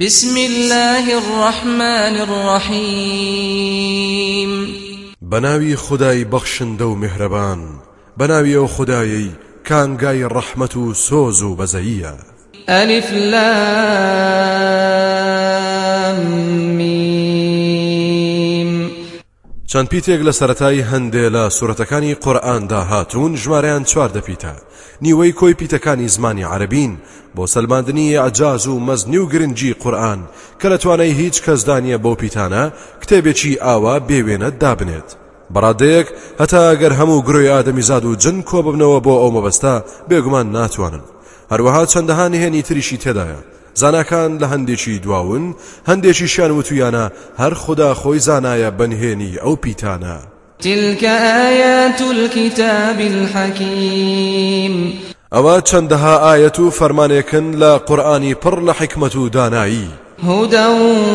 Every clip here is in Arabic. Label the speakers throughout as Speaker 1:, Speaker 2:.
Speaker 1: بسم الله الرحمن الرحيم.
Speaker 2: بەناوی خودای بەخشندە و میهرەبان بەناوی ئەو خودایەی کانگای ڕەحمەت و سۆز و بەزەییە
Speaker 1: ألف لام ميم
Speaker 2: چەند پیتێک لە سەرەتای هەندێ لە سوورەتەکانی قورئاندا هاتوون ژمارەیان چواردە پیتە نیوەی کۆی پیتەکانی زمانی عەرەبین بۆ سەلماندنی ئیعجاز و مەزنی و گرنگی قورئان کە لە توانای هیچ کەسدا نیە بەو پیتانە کتێبێکی ئاوا بێوێنە دابنێت. بەڕادەیەک هەتا ئەگەر هەموو گرۆی ئادەمیزاد و جن کۆ ببنەوە بۆ ئەو مەبەستا بێگومان ناتوانن. هەروەها چەندەها نهێنی تریشی تێدایە. زاناکان لە هەندێکی دواون هەندێکی شان وتویانە هەر خودا خۆی زانایە بە نهێنی ئەو پیتانە.
Speaker 1: تلك آيات الكتاب الحكيم.
Speaker 2: ئەوە چەندەها ئاەت و فەرمانێکن لە قورآانی پڕ لە حکمت و دانایی.
Speaker 1: هدى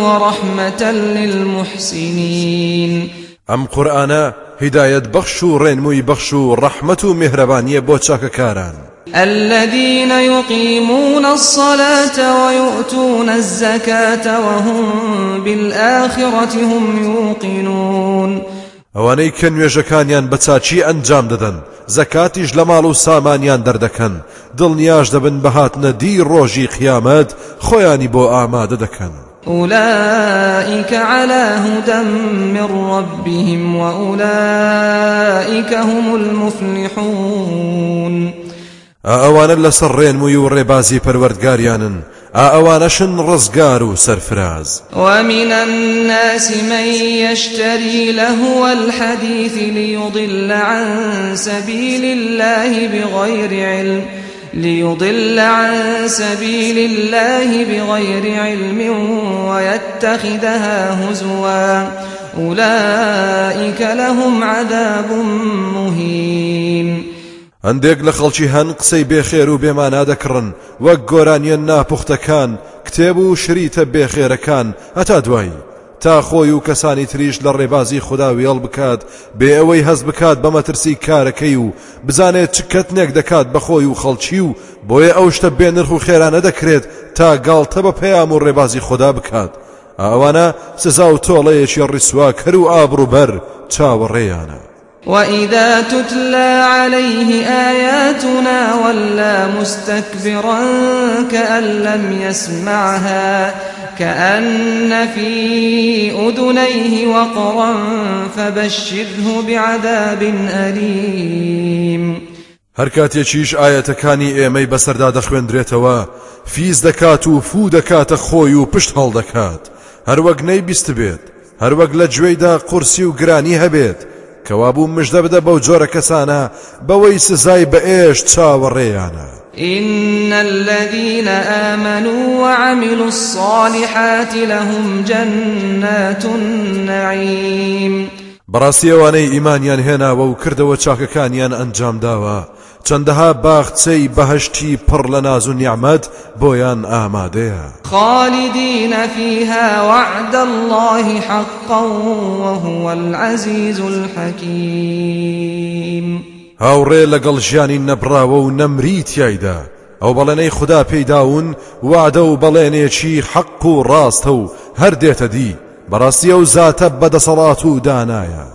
Speaker 1: ورحمة للمحسنين
Speaker 2: ئەم قورآانە هیدایەت بەخش و ڕێنمووی بەخش و ڕەحمت و میهرەبانیە بۆ چاکەکاران.
Speaker 1: الذين يقيمون الصلاة ويؤتون الزكاة وهم بالآخرة هم يوقنون.
Speaker 2: ئەوانەی کە نوێژەکانیان بە چاچی ئەنجام دەدەن زەکاتیش لە ماڵ و سامانیان دەردەکەن دڵنیاش دەبن بەهاتنە دی ڕۆژی قیامەت خۆیانی بۆ ئامادە دەکەن
Speaker 1: أولئك على هدى من ربهم وأولئك هم المفلحون.
Speaker 2: ئەوانە لەسەر ڕێنمووی و ڕێبازی پەروەردگاریانن ئەوانەشن ڕزگار و سەرفراز
Speaker 1: ومن الناس من يشتري لهو الحديث ليضل عن سبيل الله بغير علم. ليضل عن سبيل الله بغير علم ويتخذها هزوا. أولئك لهم عذاب مهين.
Speaker 2: هەندێک لە خەڵکی هەن قسەی بێخێر و بێمانە دەکڕن وەک گۆرانیان ناپوختەکان کتێب و شریتە بێخێرەکان. هەتا دوایی تا خۆی و کەسانی تریش لە ڕێبازی خدا وێڵ بکات بێ ئەوەی هەز بکات بە مەترسی کارەکەی و بزانێت چکەت نێک دەکات بە خۆی و خەڵکی و بۆیە ئەو شتە بێنرخ و خێرانە دەکرێت تا گاڵتە بە پەیام و ڕێبازی خدا بکات. ئەوانە سزا و تۆڵەیەکی ڕیسوا کەر و ئابروبەر چاوەڕێیانە.
Speaker 1: وإذا تتلى عليه آياتنا ولا مستكبرا كأن لم يسمعها كأن في أذنيه وقرا فبشره بعذاب أليم
Speaker 2: هەر کاتێکیش ئاەتەکانی ئێمەی بەسەردا دەخوێندرێتەوە فیز دەکات و فو دەکاتە خۆی و پشت هەڵدەکات هەروەک نەی بیست بێت هەروەک لە گوێیدا قورسی و گرانی کەوابوو مژدە بدە بەو جۆرە کەسانە بەوەی سزای بە ئێش چاوەڕێیانە
Speaker 1: إن الذين آمنوا وعملوا الصالحات لهم جنات النعيم.
Speaker 2: بەڕاستیەوانەی ئیمانیان هێناوە و کردەوە چاکەکانیان ئەنجام داوە چەندەها باخچەی بەهشتی پڕ لە ناز و نیعممەد بۆیان ئامادەیە.
Speaker 1: خالدين فيها وعد الله حقا وهو العزيز الحكيم
Speaker 2: هاوڕێ لەگەڵ ژیانی نەبراوە و نەمری تایدا ئەو بەڵێنەی خوددا پێیداون وعدە و بەڵێنێکی حەق و ڕاستە و هەر دێتە دی. بەڕاستی ئەو زاتە بەدەسەڵات و دانایە.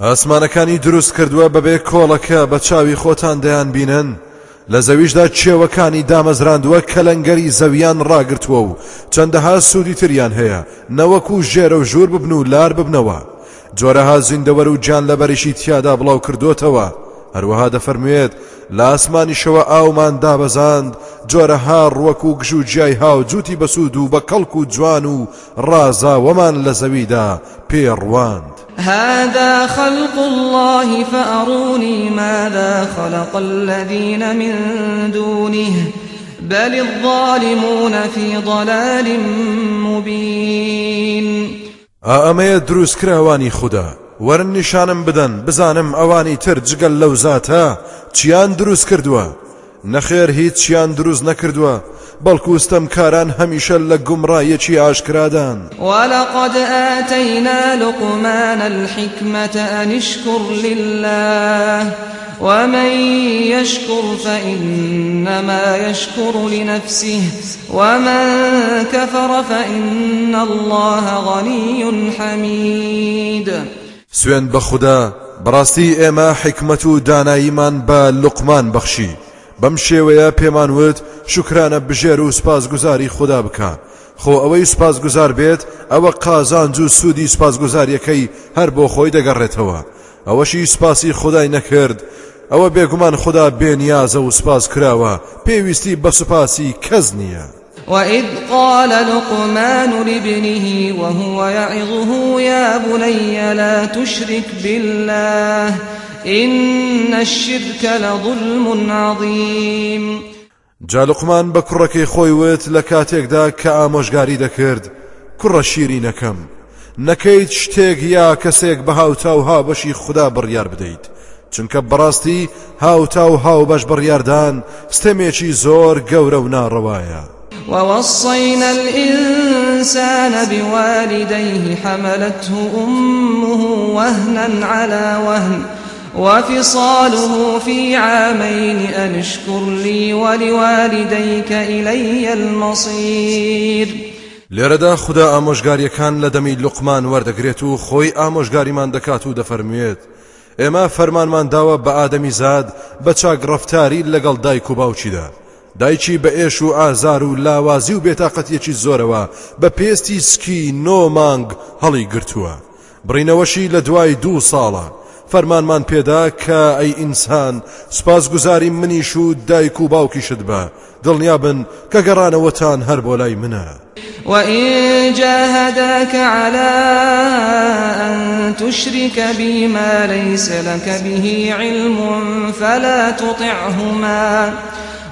Speaker 2: ئاسمانەکانی دروست کردووە بەبێ کۆڵەکە بە چاوی خۆتان دەیان بینن. لە زەویشدا چێوەکانی دامەزراندووە کەلەنگەری زەویان ڕاگرتووە و چەندەها سوودی تریان هەیە. نەوەکو ژێرەوژوور ببن و لار ببنەوە. جۆرەها زیندەوەر و جانلەبەریشی تیادا بڵاو کردوتەوە. هەروەها دەفەرموێت لە ئاسمانیشەوە ئاومان دابەزاند جۆرەها ڕوەک و گژ و گیای هاو جووتی بەسوود و بە کەڵک و جوان و ڕازاوەمان لە زەویدا پێ ڕواند.
Speaker 1: هذا خلق الله فأروني ماذا خلق الذين من دونه بل الظالمون في ضلال مبين.
Speaker 2: ئەمەیە دروست کراوانی خودا. وەرن نیشانم بدەن بزانم ئەوانی تر جگە لەو زاتە چیان دروست کردووە. نەخێر هیچ چیان دروست نەکردووە بەڵکو ستەمکاران هەمیشە لە گومڕایەکی ئاشکرادان
Speaker 1: ولقد آتينا لقمان الحكمة أن اشكر لله ومن يشكر فإنما يشكر لنفسه ومن كفر فإن الله غني حميد
Speaker 2: سوێن بە خوددا بەڕاستی ئێمە حکمت و داناییمان بە لقمان بەخشی. بەم شێوەیە پێمان وت شکرانە بژێر و گوزاری خوددا بکە خۆ سپاس گوزار بێت ئەوە قازانج و سوودی گوزاریەکەی هەر بۆ خۆی دەگەڕێتەوە. ئەوەشی سپاسی خدای نەکرد. ئەوە بێگومان خدا بێنیازە و سپاس کراوە. پێویستی بە سوپاسی کەس نییە.
Speaker 1: وإذ قال لقمان لابنه وهو يعظه يا بني لا تشرك بالله إن الشرك لظلم عظيم.
Speaker 2: جالقمان بە کوڕەکەی خۆی وت لە کاتێکدا کە ئامۆژگاری دەکرد. کوڕە نەکەیت شتێک یا کەسێک بە هاوتا و ها بەشی خوددا بڕیار بدەیت. چونکە بەڕاستی هاوتا و هاو بەش بڕیاردان ستەمێکی زۆر گەورە و ناڕەوایە.
Speaker 1: ووصينا الإنسان بوالديه حملته أمه وهنا على وهن وفصاله في عامين أن اشكر لي ولوالديك إلي المصير.
Speaker 2: لێرەدا خدا ئامۆژگاریەکان لە دەمی لقمان وەردەگرێت و خۆی ئامۆژگاریمان دەکات و دەفەرموێت. ئێمە فەرمانمان داوە بە ئادەمی زاد بە چاک ڕفتاری لەگەڵ دایک و باوچیدا. دایکی بە ئێش و ئازار و لاوازی و بێتاقەتیەکی زۆرەوە بە پێستی سکی نۆ مانگ هەڵی گرتووە بڕینەوەشی لە دوای دوو ساڵە. فەرمانمان پێدا کە ئەی ئینسان سپاس گوزاری منیش و دایک و باوکیشت بە. دڵنیا بن کە گەڕانەوەتان هەر بۆ لای منە.
Speaker 1: وإن جاهداك على أن تشرك بي ما ليس لك به علم فلا تطعهما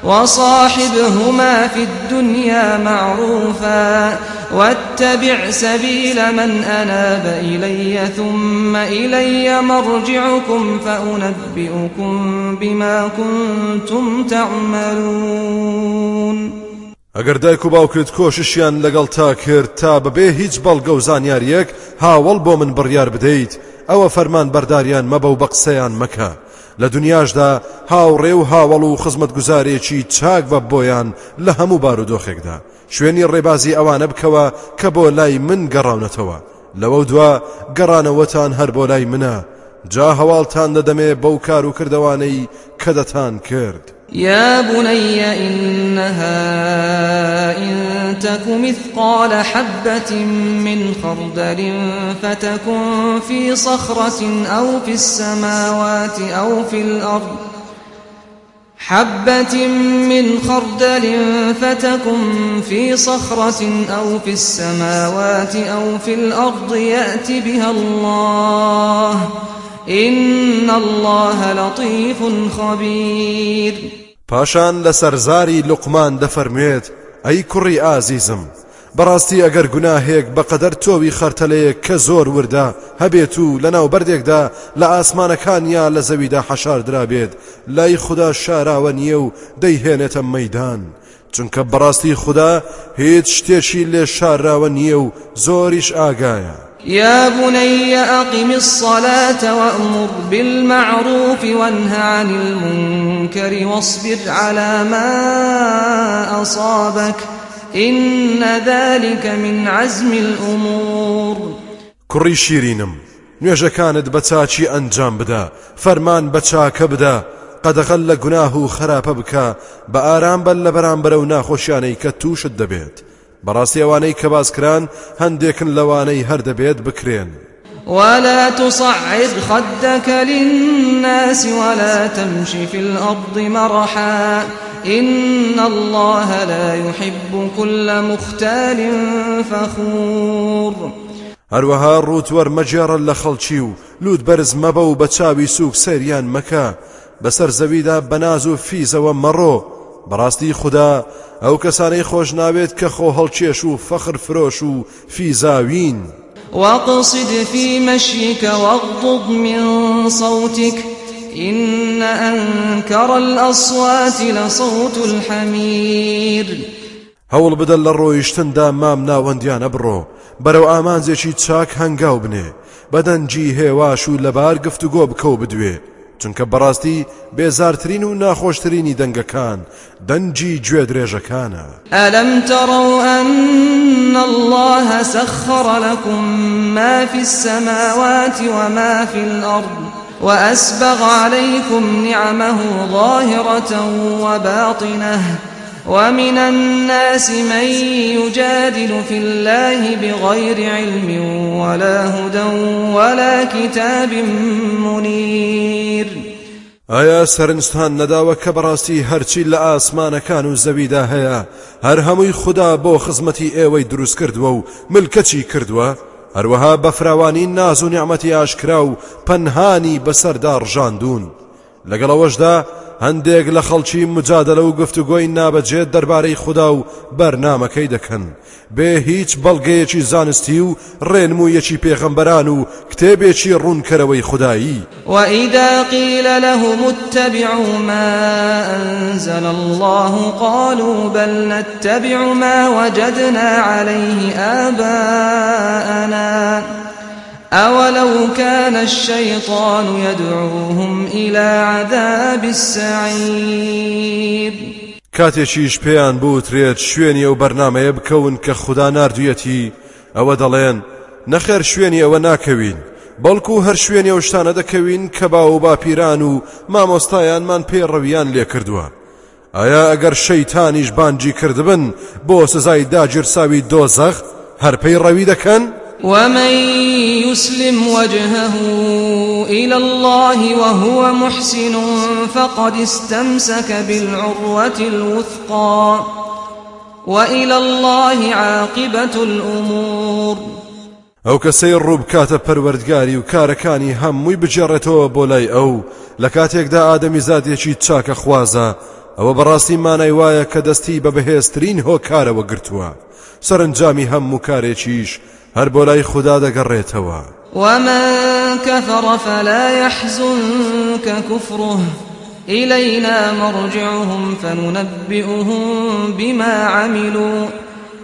Speaker 1: وصاحبهما في الدنيا معروفا واتبع سبيل من أناب إلي ثم إلي مرجعكم فأنبئكم بما كنتم تعملون.
Speaker 2: ئەگەر دایک و باوکت کۆششیان لەگەڵ تا کرد تا بەبێ هیچ بەڵگە و زانیاریەک هاوڵ بۆ من بڕیار بدەیت. ئەوە فەرمان بەرداریان مەبە و بە قسەیان مەکە. لە دنیاشدا هاوڕێ و هاوڵ و خزمەت گوزارێکی چاک بە بۆیان لە هەموو بارودۆخێکدا شوێنی ڕێبازی ئەوانە بکەوە کە بۆ لای من گەڕاونەتەوە. لەوە دوا گەڕانەوەتان هەر بۆ لای منە. جا هەواڵتان دەدەمێ بەو کار و دەتان کرد.
Speaker 1: يا بني إنها إن تك مثقال حبة من خردل فتكن في صخرة أو في السماوات أو في الأرض حبة من خردل فتكن في صخرة أو في السماوات أو في الأرض يأت بها الله إن الله لطيف خبير
Speaker 2: پاشان لە سەرزاری لقمان دەفەرموێت ئەی کوڕی ئازیزم بەڕاستی ئەگەر گوناهێک بەقەدەر تۆوی خەرتەلەیە کە زۆر وردە هەبێت و لەناو بەردێکدا لە ئاسمانەکان یا لە زەویدا حەشار درابێت لای خوددا شاراوە نییە و دەیهێنێتە مەدان چونکە بەڕاستی خوددا هیچ شتێکی لێ شارراوە نییە و زۆریش ئاگایە.
Speaker 1: يا بني أقم الصلاة وأمر بالمعروف وانه عن المنكر واصبر على ما أصابك إن ذلك من عزم الأمور.
Speaker 2: كڕی شیرینم نوێژەکانت بە چاچی ئەنجام بدە فەرمان بە چاکە بدە قەدەغەل لە گوناه و خراپە بکە بە ئارام تووشت دەبێت بەڕاستی ئەوانەی کە باسکران هەندێکن لەوانەی هەردەبێت بکرێن.
Speaker 1: ولا تصعد خدك للناس ولا تمشي في الأرض مرحا إن الله لا يحب كل مختال فخور.
Speaker 2: هەروەها ڕوتوەەر مەجێڕە لە خەڵکی و لوت بەرز مەبە و بە چاوی سووک سەریان مەکە. بەسەر زەویدا بەناز و فیزەوە مەڕۆ. بەڕاستی خوددا ئەو کەسانەی خۆش ناوێت کە خۆ هەڵکێش و فەخر فرۆش و فیزاوین.
Speaker 1: واقصد في مشيك واغضض من صوتك إن أنكر الأصوات لصوت الحمير.
Speaker 2: هەوڵ بدەن لە ڕۆیشتندا مام ناوەندیانە بڕۆ. بەرەو ئامانجێکی چاک هەنگاو بنێ. بەدەنجی هێواش و لەبار گفتوگۆ بکەو بدوێ. چونکە بەڕاستی بێزارترین و ناخۆشترینی دەنگەکان دەنجی گوێ
Speaker 1: ئەلم تەڕەو أن الله سخر لكم ما في السماوات وما في الأرض وأسبغ عليكم نعمه ظاهرة وباطنة ومن الناس من يجادل في الله بغير علم ولا هدى ولا كتاب منير.
Speaker 2: ئایا سەرنجستان نەداوە کە بەڕاستی هەرچی لە ئاسمانەکان و زەویدا هەیە هەر هەمووی خوددا بۆ خزمەتی ئێوەی دروست کردووە و ملکەچی کردووە هەروەها ناز و نیعممەتی ئاشکرا و پەنهانی بەسەردا ڕژاندون لەگەڵەوەشدا هەندێک لە خەڵکی مجادلە و گفتوگۆی نابەجێت دەربارەی خوددا و بەرنمەکەی دەکەن. بێ هیچ بەڵگەیەکی زانستی و ڕێنموویەکی پێغەمبەران و کتێبێکی ڕوونکەرەوەی خودایی
Speaker 1: وإذا قيل لهم اتبعوا ما أنزل الله قالوا بل نتبع ما وجدنا عليه آباءنا أولو كان الشيطان يدعوهم إلى عذاب السعير.
Speaker 2: کاتێکیش پێیان بوترێت شوێنی ئەو بەرنامەیە بکەون کە خودا ناردوویەتی ئەوە دەڵێن نەخێر شوێنی ئەوە ناکەوین بەڵکو هەر شوێنی ئەو شتانە دەکەوین کە با و باپیران و مامۆستایانمان پێڕەویان لێ کردووە. ئایا ئەگەر شەیتانیش بانگی کردبن بۆ سزای داگیرساوی دۆزەخ هەر پێڕەوی دەکەن؟
Speaker 1: ومن يسلم وجهه إلى الله وهو محسن فقد استمسك بالعروة الوثقى وإلى الله عاقبة الأمور.
Speaker 2: ئەو کەسەی ڕووبکاتە پەروەردگاری و کارەکانی هەمووی بجێڕێتەوە بۆ لای ئەو لە کاتێکدا ئادەمی زادێکی چاکە خوازە ئەوە بەڕاستی مانای وایە کە دەستی بە بەهێزترین هۆکارەوە گرتووە. سەرنجامی هەموو کارێکیش هەر بۆ لای خوددا دەگەڕێتەوە.
Speaker 1: ومن كفر فلا يحزنك كفره إلينا مرجعهم فننبئهم بما عملوا.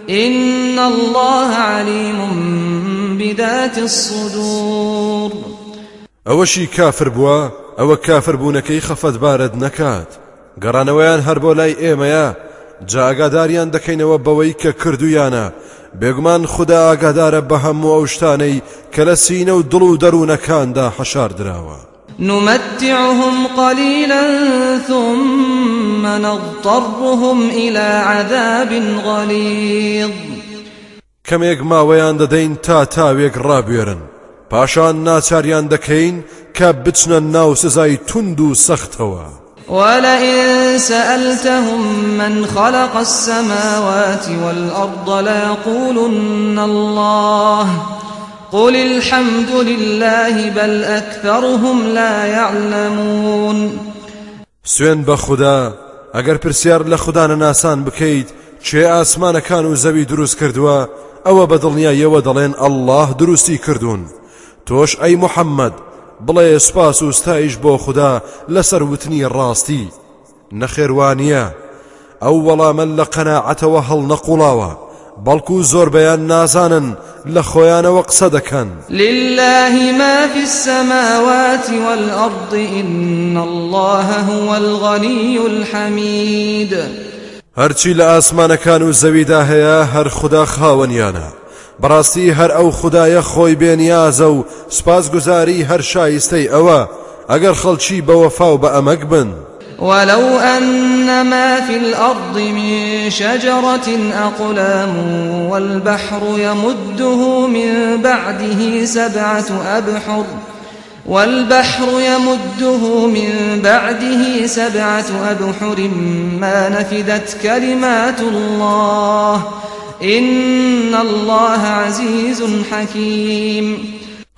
Speaker 1: إن الله عليم بذات الصدور.
Speaker 2: ئەوەشی کافر بووە ئەوە کافر بوونەکەی خەفەت بارد نەکات. گەڕانەوەیان هەر بۆ لای ئێمەیە جاگاداریان دەکەینەوە بەوەی کە کردویانە. بێگومان خدا ئاگادارە بە هەموو ئەو شتانەی کە لە سینە و دڵ و دەروونەکاندا حەشار دراوە
Speaker 1: نمتعهم قليلا ثم نضطرهم إلى عذاب غليظ.
Speaker 2: کەمێک ماوەیان دەدەین تا تاوێک ڕابێرن. پاشان ناچاریان دەکەین کە بچنە ناو سزای تند و سەختەوە.
Speaker 1: ولئن سألتهم من خلق السماوات والأرض ليقولن الله قل الحمد لله بل أكثرهم لا يعلمون.
Speaker 2: سوێن بە خوددا ئەگەر پرسیار لە خوددانە ناسان بکەیت چێ ئاسمانەکان و زەوی دروست کردووە ئەوە بە دڵنیایەوە دەڵێن ئەلله دروستی کردوون. تۆش ئەی محەممەد بڵێ سپاس و ستایش بۆ خوددا لەسەر وتنی ڕاستی. نەخێوانە ئەو وەڵامە لە قەنەعەتەوە هەڵ نەقوڵاوە بەڵکو زۆر بەیان نازانن لە خۆیانەوە قسە دەکەن.
Speaker 1: لله ما في السماوات والأرض إن الله هو الغني الحميد.
Speaker 2: هەرچی لە ئاسمانەکان و زەویدا هەیە هەر خوددا خاوەنیانە. بەڕاستی هەر ئەو خدایە خۆی بێنیازە سپاس گوزاری هەر شایستەی ئەوە ئەگەر خەڵکی بەوەفا و بە ئەمەک بن.
Speaker 1: ولو أن ما في الأرض من شجرة أقلام والبحر يمده من بعده سبعة أبحر والبحر يمده من بعده سبعة أبحر ما نفدت كلمات الله إن الله عزيز حكيم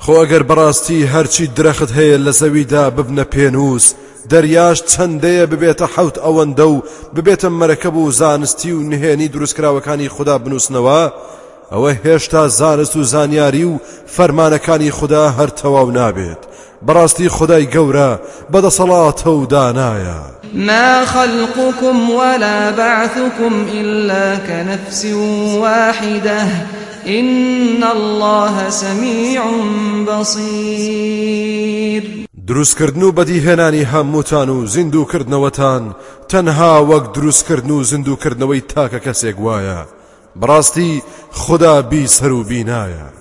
Speaker 2: خۆ ئەگەر بەڕاستی هەرچی درەخت هەیە لە زەویدا ببنە پێنووس دەریاش چەندەیە ببێتە حوت ئەوەندە و ببێتە مەرەکەب و زانستی و نهێنی دروستکراوەکانی خوددا بنووسنەوە ئەوە هێشتا زانست و زانیاری و فەرمانەکانی خوددا هەر تەواو نابێت. بەڕاستی خدای گەورە بەدەسەڵاتە و دانایە.
Speaker 1: ما خلقكم ولا بعثكم إلا كنفس واحدة إن الله سميع بصير.
Speaker 2: دروستکردن و بەدیهێنانی هەمووتان و زیندوکردنەوەتان تەنها وەک دروستکردن و زیندوکردنەوەی تاکە کەسێک وایە. بڕاستی خدا بیسەر و بینایە.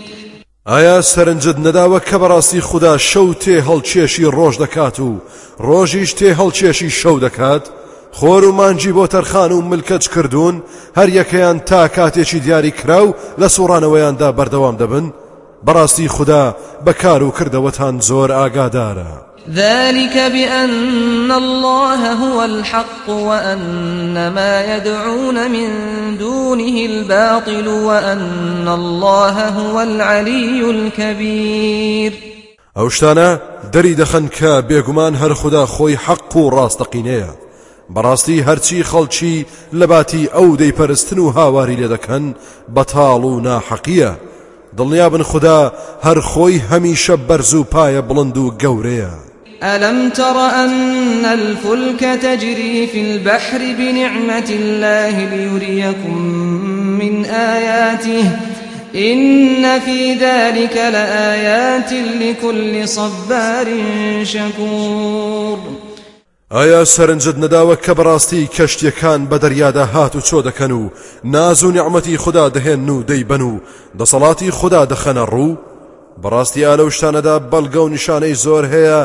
Speaker 2: ئایا سەرنجت نەداوە کە بەڕاستی خوددا شەو تێ هەڵکێشی ڕۆژ دەکات و ڕۆژیش تێ هەڵکێشی شەو دەکات خۆر و مانجی بۆ تەرخان و ملکەج کردوون هەر یەکەیان تا کاتێکی دیاری کراو لە سوڕانەوەیاندا بەردەوام دەبن بەڕاستی خوددا بەکار و کردەوەتان زۆر ئاگادارە.
Speaker 1: ذلك بأن الله هو الحق وأن ما يدعون من دونه الباطل وأن الله هو العلي الكبير.
Speaker 2: ئەو شتانە دەری دەخەن کە بێگومان هەر خوددا خۆی حەق و ڕاستەقینەیە. بەڕاستی هەرچی خەڵکی لە باتی ئەو دەیپەرستن و هاواری لێ دەکەن بەتاڵ و ناحەقیە. دڵنیابن خوددا هەر خۆی هەمیشە بەرز و پایە بڵند
Speaker 1: ألم تر أن الفلك تجري في البحر بنعمة الله ليريكم من آياته؟ إن في ذلك لآيات لكل صبار شكور.
Speaker 2: ئایا سەرنجت نەداوە کە بەڕاستی کەشتیەکان بە دەریادا هات و چۆ دەکەن و ناز و نیعممەتی خوددا دەهێن و دەیبەن و دەسەڵاتی خوددا دەخەنە بەڕاستی ئالە شتانەدا بەڵگە و نیشانەی زۆر هەیە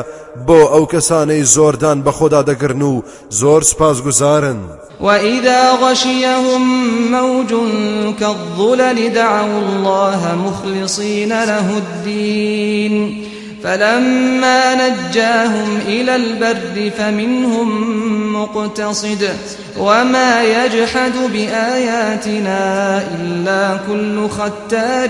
Speaker 2: بۆ ئەو کەسانەی زۆردان بە خۆدا دەگرن و زۆر سپاس گوزارن
Speaker 1: وإذا غشيهم موج كالظلل دعوا الله مخلصين له الدين فلما نجاهم إلى البر فمنهم مقتصد وما يجحد بآياتنا إلا كل ختار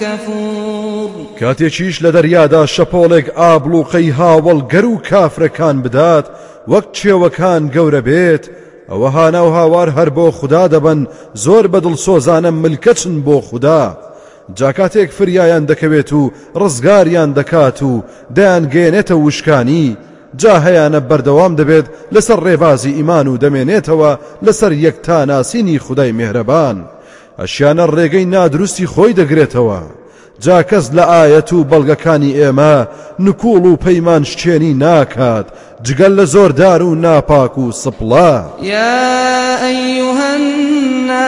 Speaker 1: كفور
Speaker 2: کاتێکیش لە دەریادا شەپۆڵێک ئابلوقەی هاوڵ گەر و کافرەکان بدات وەک چێوەکان گەورە بێت ئەوە هانا و هاوار هەر بۆ خوددا دەبن زۆر بەدڵ سۆزانە ملکەچن. جاکاتێک فریایان دەکەوێت و ڕزگاریان دەکات و دەیانگەێنێتە وشکانی. جا هەیەە بەردەوام دەبێت لەسەر ڕێبازی ئیمان و دەمێنێتەوە لەسەر یەکتا ناسینی خدای مهرەبان. ئەشیانە ڕێگەی نادروستی خۆی دەگرێتەوە. جا کەس لە ئاەت و بەڵگەکانی ئێمە نکوڵ و پەیمان شتێنی ناکات. جگەل لە زۆردار و ناپاک و سپڵا.
Speaker 1: یا ئەیهن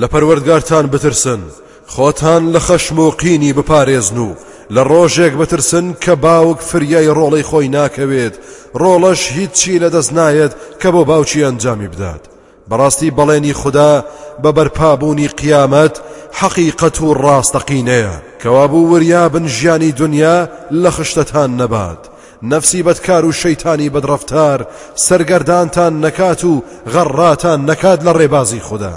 Speaker 2: لە پەروەردگارتان بترسن. خۆتان لە خەشم و قینی بپارێزن و لە ڕۆژێک بترسن کە باوک فریای ڕۆڵەی خۆی ناکەوێت. ڕۆڵەش هیچی لە دەست نایەت کە بۆ باوچی ئەنجامی بدات. بەڕاستی بەڵێنی خوددا بە بەرپابوونی قیامەت حەقیقەت و ڕاستەقینەیە. کەوابوو وریابن ژیانی دنیا لە خشتتان نەبات. نفسی بەدکار و شەیتانی بەدڕفتار سەرگەردانتان نەکات و غەڕاتان نەکات لە ڕێبازی خوددا.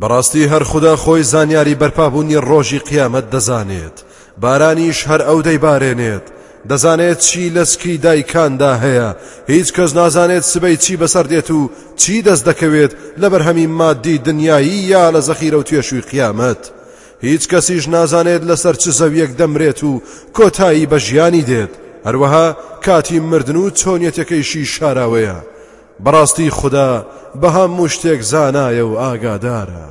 Speaker 2: بەڕاستی هەر خوددا خۆی زانیاری بەرپابوونی ڕۆژی قیامەت دەزانێت. بارانیش هەر ئەو دەیبارێنێت. دەزانێت چی لەسکی دایکاندا هەیە. هیچ کەس نازانێت سبەی چی بەسەر دێت و چی دەست دەکەوێت لە بەرهەمی مادی دنیایی یا لە زەخیرە و توێشوی قیامەت. هیچ کەسیش نازانێت لەسەر چ زەویەک دەمرێت و کۆتایی بە ژیانی دێت. هەروەها کاتی مردن و چۆنیەتەکەیشی شاراوەیە. بەڕاستی خوددا بە هەموو شتێک زانایە و ئاگادارە.